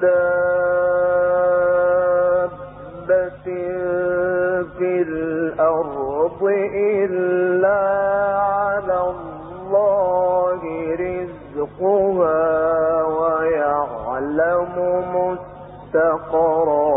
دابة في الأرض إلا على الله رزقها ويعلم مستقرها.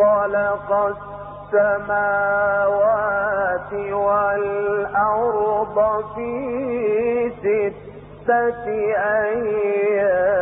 خلق السماوات والأرض في ستة أيام.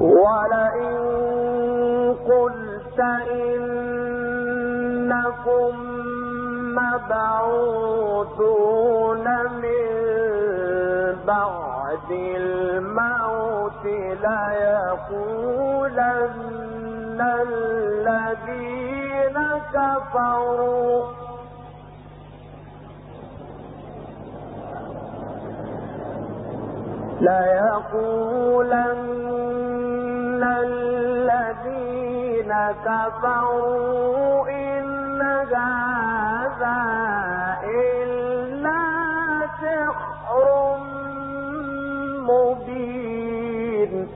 ولئن قلت إنكم مبعوثون من بعد الموت ليقولن الذين كفروا. ليقولن الذين كفروا إن هذا إلا سحر مبين.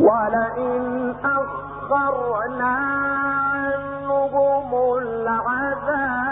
ولئن عنهم العذاب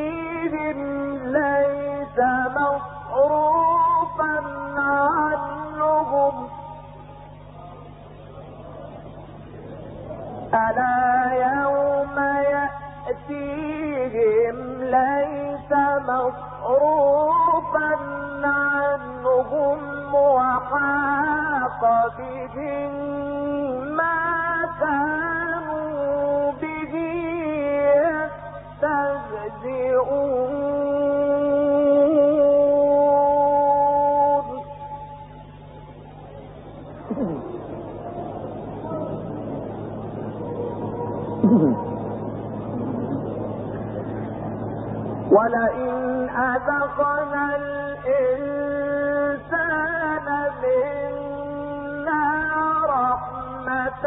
ألا يوم يأتيهم ليس مصروفا عنهم وحاق بهم ما كانوا به يستهزئون. ولئن أذقنا الإنسان منا رحمة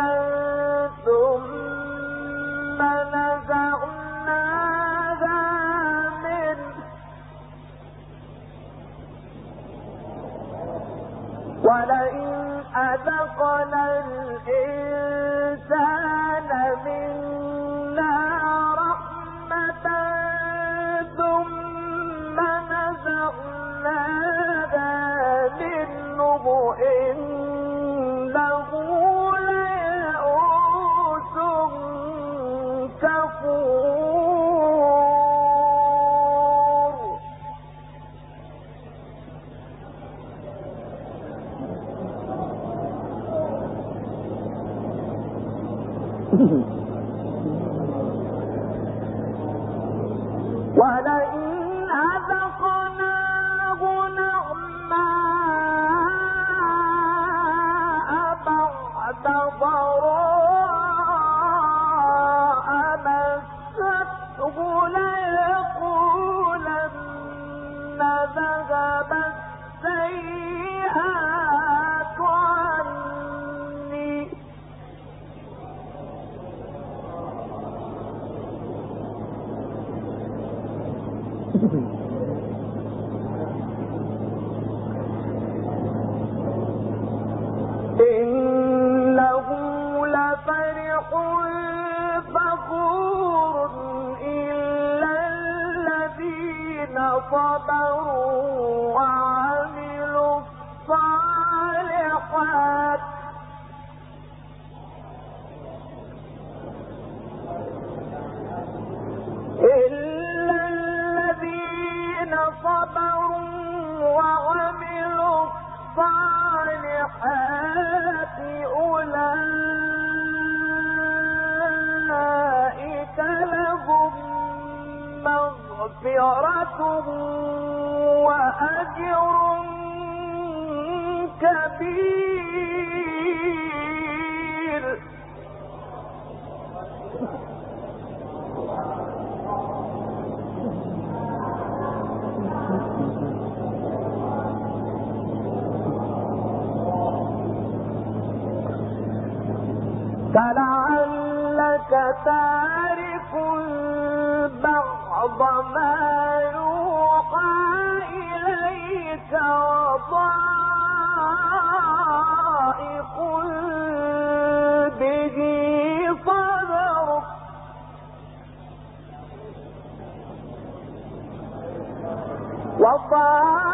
فلعلك تارك بعض ما يوحى إليك وضائق به صدرك وضائق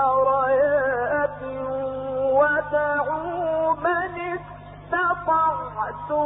الثريات ودعوا من استطعتم.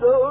so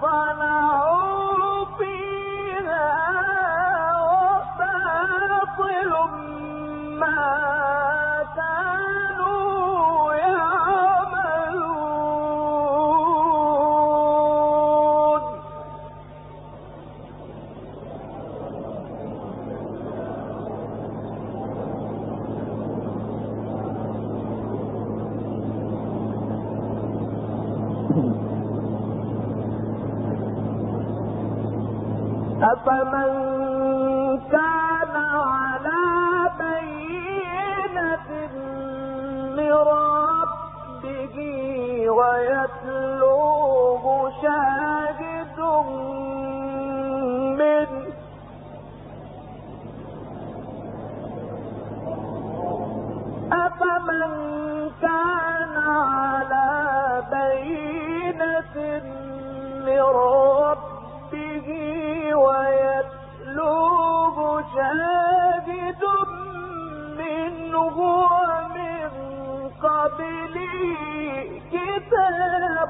صنعوا فيها وباطل ربه ويتلوه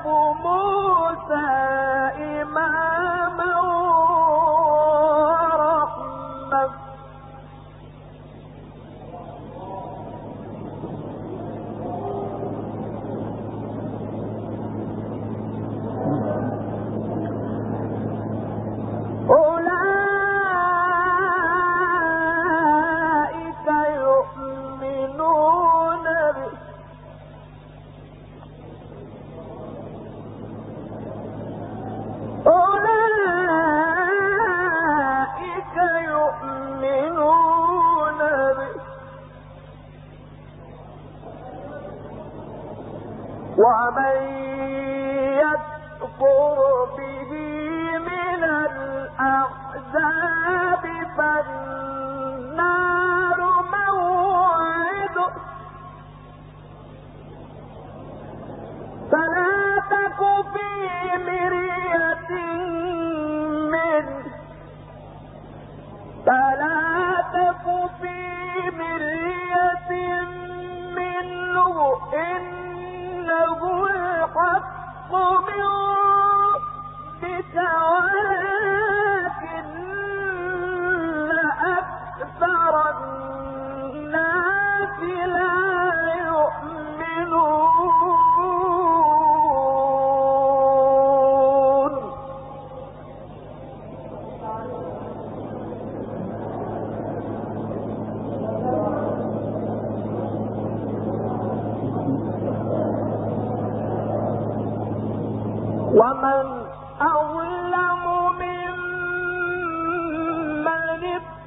موسى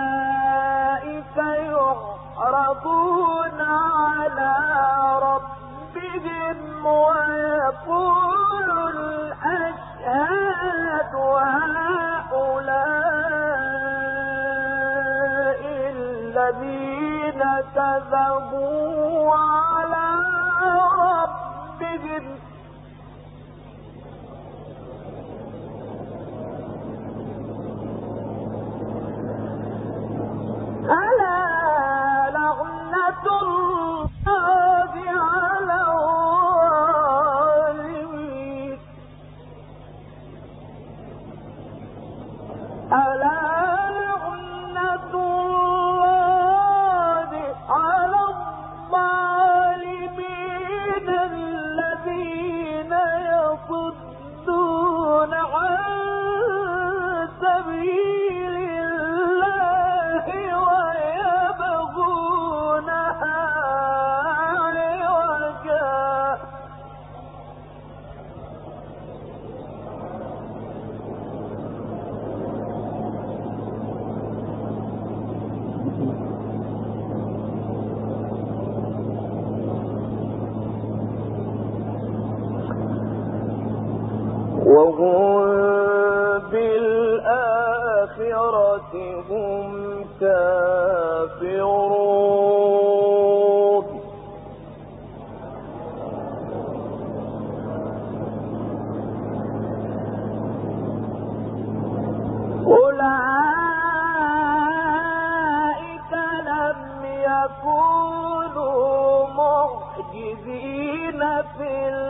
أولئك يعرضون على ربهم ويقول الأشهاد هؤلاء الذين كذبوا على ربهم مخزين في الأرض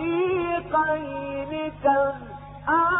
طريقين تسأل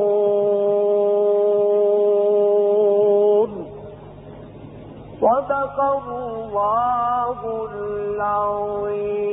صدق الله العظيم.